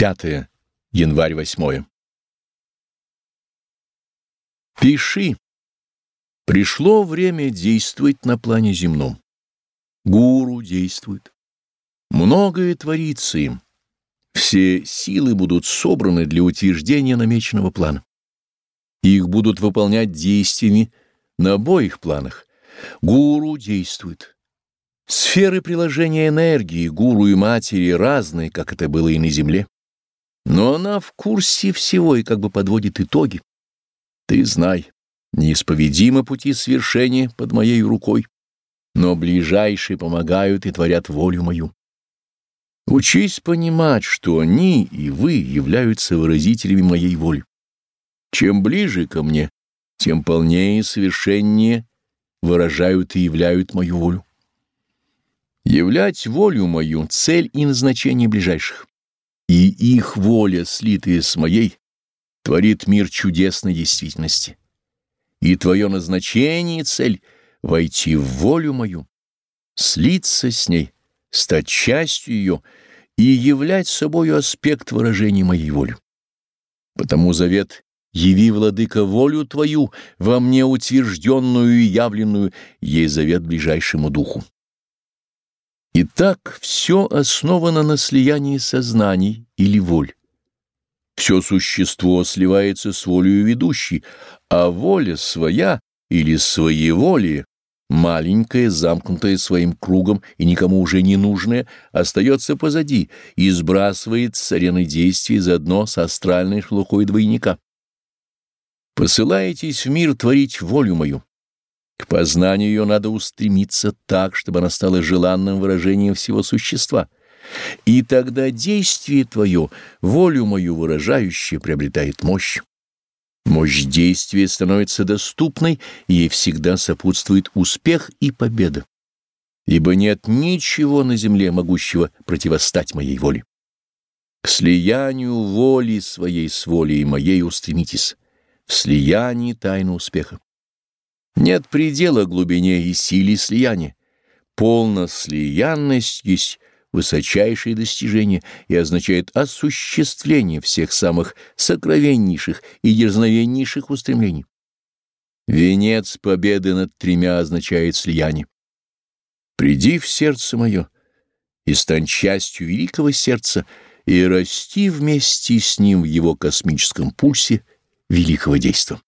5 январь 8 Пиши. Пришло время действовать на плане земном. Гуру действует. Многое творится им. Все силы будут собраны для утверждения намеченного плана. Их будут выполнять действиями на обоих планах. Гуру действует. Сферы приложения энергии гуру и матери разные, как это было и на земле. Но она в курсе всего и как бы подводит итоги. Ты знай, неисповедимы пути свершения под моей рукой, но ближайшие помогают и творят волю мою. Учись понимать, что они и вы являются выразителями моей воли. Чем ближе ко мне, тем полнее и совершеннее выражают и являют мою волю. Являть волю мою — цель и назначение ближайших. И их воля, слитая с моей, творит мир чудесной действительности. И твое назначение и цель — войти в волю мою, слиться с ней, стать частью ее и являть собою аспект выражения моей воли. Потому завет «Яви, владыка, волю твою, во мне утвержденную и явленную, ей завет ближайшему духу». Итак, все основано на слиянии сознаний или воль. Все существо сливается с волею ведущей, а воля своя или своеволие, маленькая, замкнутая своим кругом и никому уже не нужная, остается позади и сбрасывает с арены действий заодно с астральной шлухой двойника. Посылаетесь в мир творить волю мою. К познанию ее надо устремиться так, чтобы она стала желанным выражением всего существа. И тогда действие твое, волю мою выражающее, приобретает мощь. Мощь действия становится доступной, и ей всегда сопутствует успех и победа. Ибо нет ничего на земле, могущего противостать моей воле. К слиянию воли своей с волей моей устремитесь, в слиянии тайны успеха. Нет предела глубине и силе слияния. Полна слиянность есть высочайшее достижение и означает осуществление всех самых сокровеннейших и дерзновеннейших устремлений. Венец победы над тремя означает слияние. Приди в сердце мое и стань частью великого сердца и расти вместе с ним в его космическом пульсе великого действия.